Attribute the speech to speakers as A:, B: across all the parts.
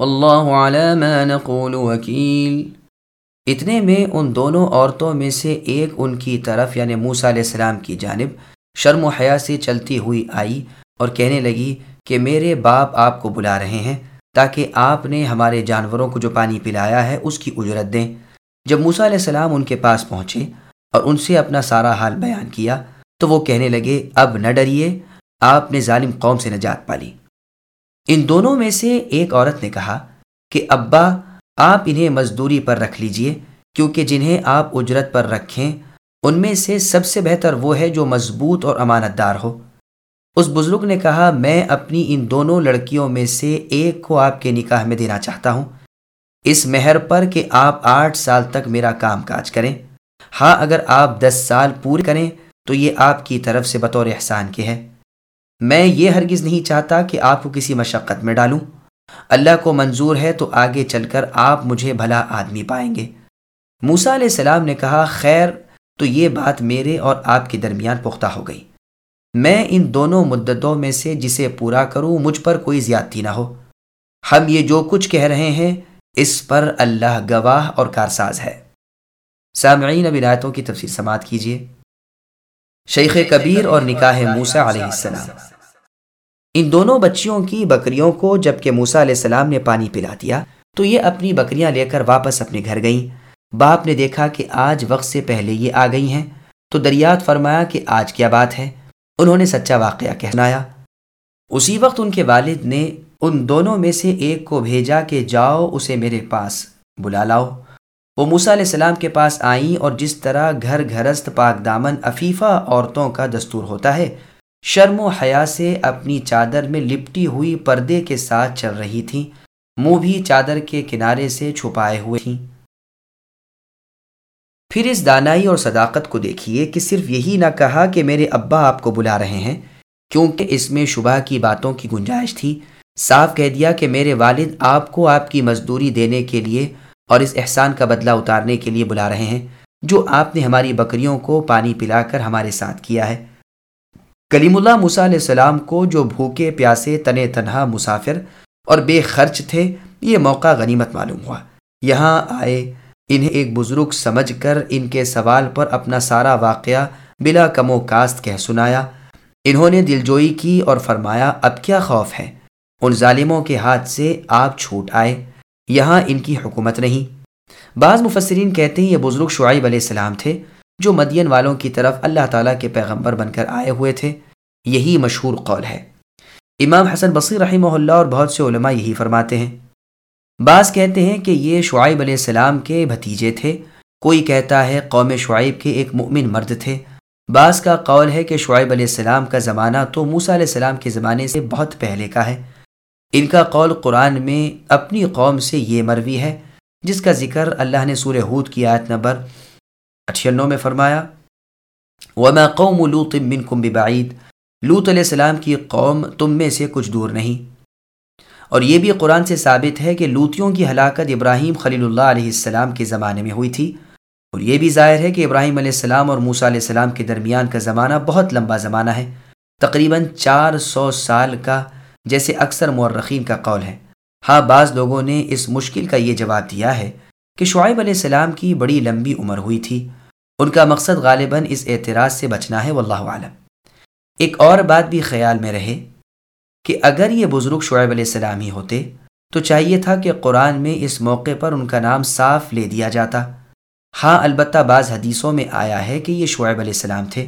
A: والله على ما نقول وكيل
B: اتنے میں ان دونوں عورتوں میں سے ایک ان کی طرف یعنی موسیٰ علیہ السلام کی جانب، شرم و حیا سے چلتی ہوئی آئی اور کہنے لگی کہ میرے باپ آپ کو بلا رہے ہیں، تاکہ آپ نے ہمارے جانوروں کو جو پانی پلایا ہے، اس کی اجرت دیں۔ جب موسیٰ علیہ السلام ان کے پاس پہنچے اور ان سے اپنا سارا حال بیان کیا، تو وہ کہنے لگے، اب نہ ڈریے، آپ نے ظالم قوم سے نجات پالی۔ ان دونوں میں سے ایک عورت نے کہا کہ، ابا، آپ انہیں مزدوری پر رکھ لیجیے، کیونکہ جنہیں آپ اجرت پر رکھیں، ان میں سے سب سے بہتر وہ ہے جو مضبوط اور امانت دار ہو۔ اس بزرگ نے کہا، میں اپنی ان دونوں لڑکیوں میں سے ایک کو آپ کے نکاح میں دینا چاہتا ہوں۔ اس مہر پر کہ آپ آٹھ سال تک میرا کام کاج کریں۔ ہاں اگر آپ دس سال پورے کریں، تو یہ آپ کی طرف سے بطور احسان کے ہے۔ میں یہ ہرگز نہیں چاہتا کہ آپ کو کسی مشقت میں ڈالوں۔ اللہ کو منظور ہے تو آگے چل کر آپ مجھے بھلا آدمی پائیں گے۔ موسا علیہ السلام نے کہا، خیر، تو یہ بات میرے اور آپ کے درمیان پختہ ہو گئی۔ میں ان دونوں مدتوں میں سے جسے پورا کروں، مجھ پر کوئی زیادتی نہ ہو۔ ہم یہ جو کچھ کہہ رہے ہیں، اس پر اللہ گواہ اور کارساز ہے۔ سامعین، اب رایتوں کی تفصیل سماعت کیجیے۔ شیخ کبیر اور نکاح موسا علیہ السلام۔ ان دونوں بچیوں کی بکریوں کو جبکہ موسا علیہ السلام نے پانی پلا دیا، تو یہ اپنی بکریاں لے کر واپس اپنے گھر گئیں۔ باپ نے دیکھا کہ آج وقت سے پہلے یہ آ گئی ہیں، تو دریات فرمایا کہ آج کیا بات ہے؟ انہوں نے سچا واقعہ کہنایا۔ اسی وقت ان کے والد نے ان دونوں میں سے ایک کو بھیجا کہ جاؤ اسے میرے پاس بلا لاؤ۔ وہ موسا علیہ السلام کے پاس آئیں اور جس طرح گھر گھرست پاک دامن افیفہ عورتوں کا دستور ہوتا ہے، شرم و حیا سے اپنی چادر میں لپٹی ہوئی پردے کے ساتھ چل رہی تھیں۔ منہ بھی چادر کے کنارے سے چھپائے ہوئے تھیں۔ پھر اس دانائی اور صداقت کو دیکھیے کہ صرف یہی نہ کہا کہ میرے ابا آپ کو بلا رہے ہیں، کیونکہ اس میں شبہ کی باتوں کی گنجائش تھی۔ صاف کہہ دیا کہ میرے والد آپ کو آپ کی مزدوری دینے کے لیے اور اس احسان کا بدلہ اتارنے کے لیے بلا رہے ہیں جو آپ نے ہماری بکریوں کو پانی پلا کر ہمارے ساتھ کیا ہے۔ کلیم اللہ موسیٰ علیہ السلام کو جو بھوکے، پیاسے، تنے تنہا مسافر اور بے خرچ تھے، یہ موقع غنیمت معلوم ہوا۔ یہاں آئے، انہیں ایک بزرگ سمجھ کر ان کے سوال پر اپنا سارا واقعہ بلا کم و کاست کہہ سنایا۔ انہوں نے دلجوئی کی اور فرمایا، اب کیا خوف ہے؟ ان ظالموں کے ہاتھ سے آپ چھوٹ آئے۔ یہاں ان کی حکومت نہیں۔ بعض مفسرین کہتے ہیں یہ بزرگ شعیب علیہ السلام تھے جو مدین والوں کی طرف اللہ تعالیٰ کے پیغمبر بن کر آئے ہوئے تھے۔ یہی مشہور قول ہے۔ امام حسن بصیر رحمہ اللہ اور بہت سے علماء یہی فرماتے ہیں۔ بعض کہتے ہیں کہ یہ شعیب علیہ السلام کے بھتیجے تھے۔ کوئی کہتا ہے قوم شعیب کے ایک مؤمن مرد تھے۔ بعض کا قول ہے کہ شعیب علیہ السلام کا زمانہ تو موسیٰ علیہ السلام کے زمانے سے بہت پہلے کا ہے۔ ان کا قول قرآن میں اپنی قوم سے یہ مروی ہے، جس کا ذکر اللہ نے سور ہود کی آیت نمبر اٹھنو میں فرمایا، وما قوم لوط منکم ببعید لوت علیہ السلام کی قوم تم میں سے کچھ دور نہیں۔ اور یہ بھی قرآن سے ثابت ہے کہ لوتیوں کی ہلاکت ابراہیم خلیل اللہ علیہ السلام کے زمانے میں ہوئی تھی۔ اور یہ بھی ظاہر ہے کہ ابراہیم علیہ السلام اور موسیٰ علیہ السلام کے درمیان کا زمانہ بہت لمبا زمانہ ہے۔ تقریباً چار سو سال کا جیسے اکثر مورخین کا قول ہے۔ ہاں بعض لوگوں نے اس مشکل کا یہ جواب دیا ہے کہ شعیب علیہ السلام کی بڑی لمبی عمر ہوئی تھی۔ ان کا مقصد غالباً اس اعتراض سے بچنا ہے، واللہ عالم ایک اور بات بھی خیال میں رہے کہ اگر یہ بزرگ شعیب علیہ السلام ہی ہوتے، تو چاہیے تھا کہ قرآن میں اس موقع پر ان کا نام صاف لے دیا جاتا۔ ہاں البتہ بعض حدیثوں میں آیا ہے کہ یہ شعیب علیہ السلام تھے،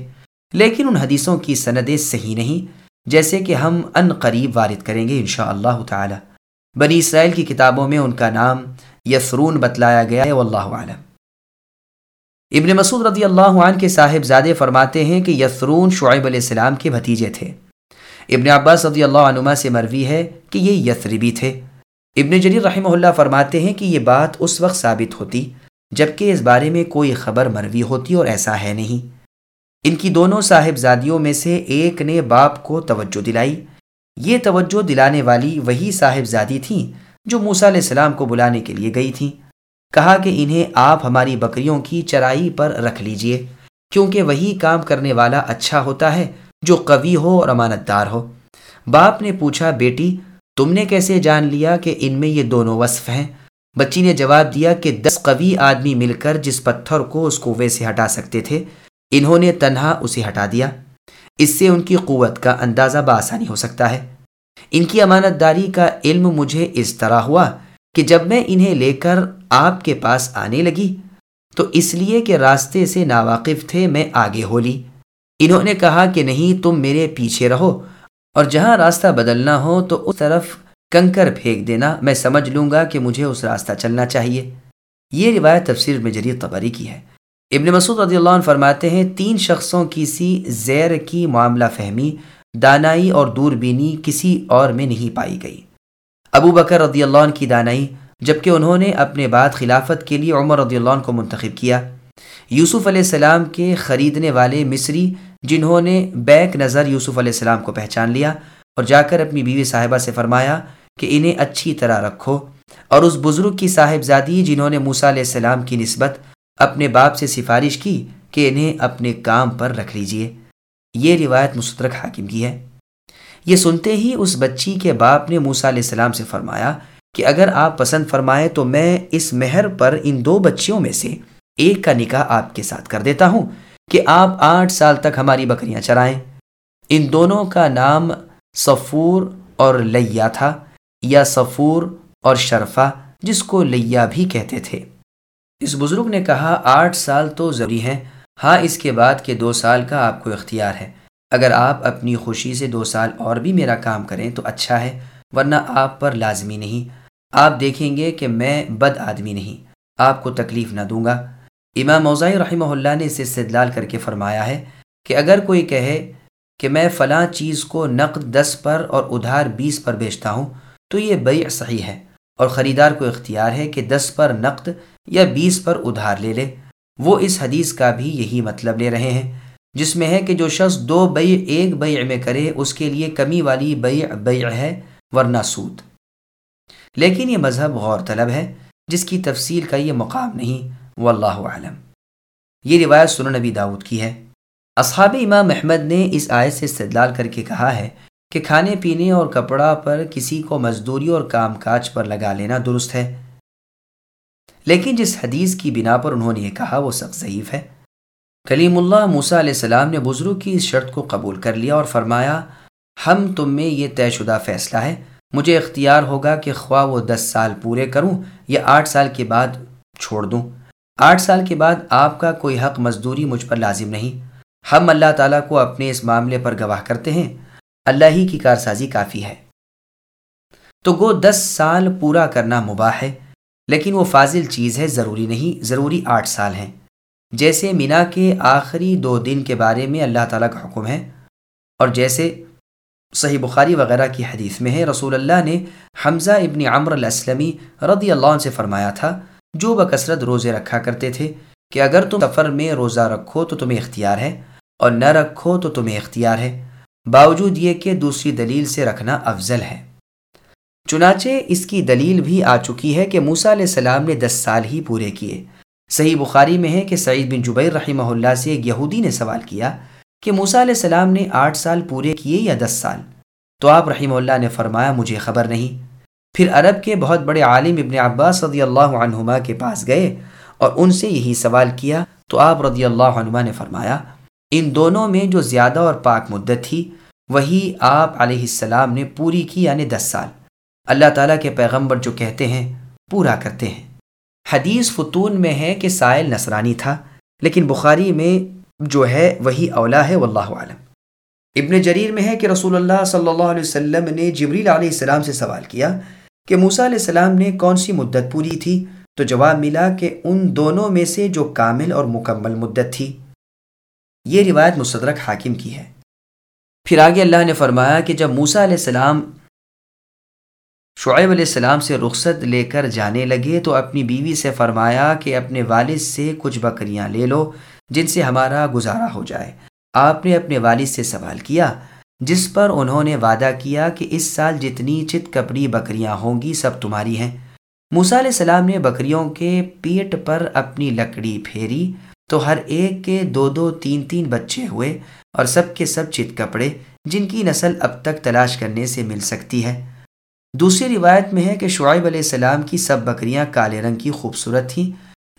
B: لیکن ان حدیثوں کی سندیں صحیح نہیں۔ جیسے کہ ہم ان قریب وارد کریں گے انشاء اللہ تعالی۔ بنی اسرائیل کی کتابوں میں ان کا نام یسرون بتلایا گیا ہے، واللہ عالم ابن مسعود رضی اللہ عنہ کے صاحب زادے فرماتے ہیں کہ یسرون شعیب علیہ السلام کے بھتیجے تھے۔ ابن عباس رضی اللہ عنما سے مروی ہے کہ یہ یثربی تھے۔ ابن جریر رحمہ اللہ فرماتے ہیں کہ یہ بات اس وقت ثابت ہوتی جبکہ اس بارے میں کوئی خبر مروی ہوتی اور ایسا ہے نہیں۔ ان کی دونوں صاحب زادیوں میں سے ایک نے باپ کو توجہ دلائی۔ یہ توجہ دلانے والی وہی صاحب زادی تھیں جو موسیٰ علیہ السلام کو بلانے کے لیے گئی تھیں۔ کہا کہ انہیں آپ ہماری بکریوں کی چرائی پر رکھ لیجیے، کیونکہ وہی کام کرنے والا اچھا ہوتا ہے جو قوی ہو اور امانت دار ہو۔ باپ نے پوچھا، بیٹی، تم نے کیسے جان لیا کہ ان میں یہ دونوں وصف ہیں؟ بچی نے جواب دیا کہ دس قوی آدمی مل کر جس پتھر کو اس کنویں سے ہٹا سکتے تھے۔ انہوں نے تنہا اسے ہٹا دیا۔ اس سے ان کی قوت کا اندازہ بآسانی ہو سکتا ہے۔ ان کی امانت داری کا علم مجھے اس طرح ہوا کہ جب میں انہیں لے کر آپ کے پاس آنے لگی، تو اس لیے کہ راستے سے ناواقف تھے، میں آگے ہو لی۔ انہوں نے کہا کہ نہیں، تم میرے پیچھے رہو، اور جہاں راستہ بدلنا ہو، تو اس طرف کنکر پھینک دینا۔ میں سمجھ لوں گا کہ مجھے اس راستہ چلنا چاہیے۔ یہ روایت تفسیر میں جری قبری کی ہے۔ ابن مسعود رضی اللہ عنہ فرماتے ہیں، تین شخصوں کی سی زیر کی معاملہ فہمی، دانائی اور دور بینی کسی اور میں نہیں پائی گئی۔ ابو بکر رضی اللہ عنہ کی دانائی، جبکہ انہوں نے اپنے بعد خلافت کے لیے عمر رضی اللہ عنہ کو منتخب کیا۔ یوسف علیہ السلام کے خریدنے والے مصری، جنہوں نے بیک نظر یوسف علیہ السلام کو پہچان لیا اور جا کر اپنی بیوی صاحبہ سے فرمایا کہ انہیں اچھی طرح رکھو۔ اور اس بزرگ کی صاحب زادی جنہوں نے موسیٰ علیہ السلام کی نسبت اپنے باپ سے سفارش کی کہ انہیں اپنے کام پر رکھ لیجیے۔ یہ روایت مسترک حاکم کی ہے۔ یہ سنتے ہی اس بچی کے باپ نے موسا علیہ السلام سے فرمایا کہ اگر آپ پسند فرمائیں تو میں اس مہر پر ان دو بچیوں میں سے ایک کا نکاح آپ کے ساتھ کر دیتا ہوں کہ آپ آٹھ سال تک ہماری بکریاں چرائیں۔ ان دونوں کا نام صفور اور لیا تھا یا صفور اور شرفا جس کو لیا بھی کہتے تھے۔ اس بزرگ نے کہا، آٹھ سال تو ضروری ہیں۔ ہاں اس کے بعد کے دو سال کا آپ کو اختیار ہے۔ اگر آپ اپنی خوشی سے دو سال اور بھی میرا کام کریں تو اچھا ہے، ورنہ آپ پر لازمی نہیں۔ آپ دیکھیں گے کہ میں بد آدمی نہیں۔ آپ کو تکلیف نہ دوں گا۔ امام موزائی رحمہ اللہ نے اسے استدلال کر کے فرمایا ہے کہ اگر کوئی کہے کہ میں فلاں چیز کو نقد دس پر اور ادھار بیس پر بیچتا ہوں، تو یہ بیع صحیح ہے۔ اور خریدار کو اختیار ہے کہ دس پر نقد یا بیس پر ادھار لے لے۔ وہ اس حدیث کا بھی یہی مطلب لے رہے ہیں، جس میں ہے کہ جو شخص دو بیع ایک بیع میں کرے، اس کے لیے کمی والی بیع بیع ہے، ورنہ سود۔ لیکن یہ مذہب غور طلب ہے، جس کی تفصیل کا یہ مقام نہیں۔ واللہ عالم یہ روایت سنن نبی داود کی ہے۔ اصحاب امام احمد نے اس آیت سے استدلال کر کے کہا ہے کہ کھانے پینے اور کپڑا پر کسی کو مزدوری اور کام کاج پر لگا لینا درست ہے۔ لیکن جس حدیث کی بنا پر انہوں نے یہ کہا وہ سخت ضعیف ہے۔ کلیم اللہ موسیٰ علیہ السلام نے بزرگ کی اس شرط کو قبول کر لیا اور فرمایا، ہم تم میں یہ طے شدہ فیصلہ ہے۔ مجھے اختیار ہوگا کہ خواہ وہ دس سال پورے کروں یا آٹھ سال کے بعد چھوڑ دوں۔ آٹھ سال کے بعد آپ کا کوئی حق مزدوری مجھ پر لازم نہیں۔ ہم اللہ تعالیٰ کو اپنے اس معاملے پر گواہ کرتے ہیں۔ اللہ ہی کی کارسازی کافی ہے۔ تو گو دس سال پورا کرنا مباح ہے۔ لیکن وہ فاضل چیز ہے، ضروری نہیں، ضروری آٹھ سال ہیں۔ جیسے مینا کے آخری دو دن کے بارے میں اللہ تعالیٰ کا حکم ہے، اور جیسے صحیح بخاری وغیرہ کی حدیث میں ہے، رسول اللہ نے حمزہ ابن عمر الاسلمی رضی اللہ عنہ سے فرمایا تھا، جو بکثرت روزے رکھا کرتے تھے کہ اگر تم سفر میں روزہ رکھو تو تمہیں اختیار ہے، اور نہ رکھو تو تمہیں اختیار ہے۔ باوجود یہ کہ دوسری دلیل سے رکھنا افضل ہے۔ چنانچہ اس کی دلیل بھی آ چکی ہے کہ موسا علیہ السلام نے دس سال ہی پورے کیے۔ صحیح بخاری میں ہے کہ سعید بن جبیر رحمہ اللہ سے ایک یہودی نے سوال کیا کہ موسا علیہ السلام نے آٹھ سال پورے کیے یا دس سال؟ تو آپ رحمہ اللہ نے فرمایا، مجھے خبر نہیں۔ پھر عرب کے بہت بڑے عالم ابن عباس رضی اللہ عنہما کے پاس گئے اور ان سے یہی سوال کیا۔ تو آپ رضی اللہ عنہما نے فرمایا، ان دونوں میں جو زیادہ اور پاک مدت تھی، وہی آپ علیہ السلام نے پوری کی یعنی دس سال۔ اللہ تعالیٰ کے پیغمبر جو کہتے ہیں، پورا کرتے ہیں۔ حدیث فتون میں ہے کہ سائل نصرانی تھا، لیکن بخاری میں جو ہے، وہی اولا ہے، واللہ عالم ابن جریر میں ہے کہ رسول اللہ صلی اللہ علیہ وسلم نے جبریل علیہ السلام سے سوال کیا کہ موسیٰ علیہ السلام نے کون سی مدت پوری تھی؟ تو جواب ملا کہ ان دونوں میں سے جو کامل اور مکمل مدت تھی۔ یہ روایت مصدرک حاکم کی ہے۔ پھر آگے اللہ نے فرمایا کہ جب موسیٰ علیہ السلام شعیب علیہ السلام سے رخصت لے کر جانے لگے تو اپنی بیوی سے فرمایا کہ اپنے والد سے کچھ بکریاں لے لو جن سے ہمارا گزارا ہو جائے۔ آپ نے اپنے والد سے سوال کیا، جس پر انہوں نے وعدہ کیا کہ اس سال جتنی چت کپڑی بکریاں ہوں گی سب تمہاری ہیں۔ موسیٰ علیہ السلام نے بکریوں کے پیٹ پر اپنی لکڑی پھیری تو ہر ایک کے دو دو تین تین بچے ہوئے اور سب کے سب چت کپڑے جن کی نسل اب تک تلاش کرنے سے مل سکتی ہے۔ دوسری روایت میں ہے کہ شعیب علیہ السلام کی سب بکریاں کالے رنگ کی خوبصورت تھیں۔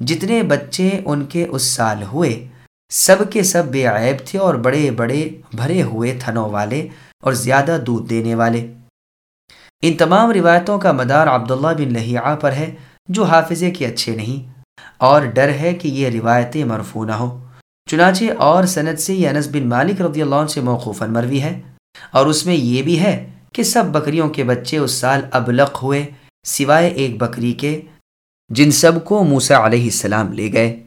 B: جتنے بچے ان کے اس سال ہوئے، سب کے سب بے عیب تھے اور بڑے بڑے بھرے ہوئے تھنوں والے اور زیادہ دودھ دینے والے۔ ان تمام روایتوں کا مدار عبداللہ بن لہیعہ پر ہے، جو حافظے کے اچھے نہیں۔ اور ڈر ہے کہ یہ روایتیں مرفو نہ ہو چنانچہ اور سند سے یہ انس بن مالک رضی اللہ عنہ سے موقوفاً مروی ہے۔ اور اس میں یہ بھی ہے کہ سب بکریوں کے بچے اس سال ابلق ہوئے، سوائے ایک بکری کے، جن سب کو موسا علیہ السلام لے گئے۔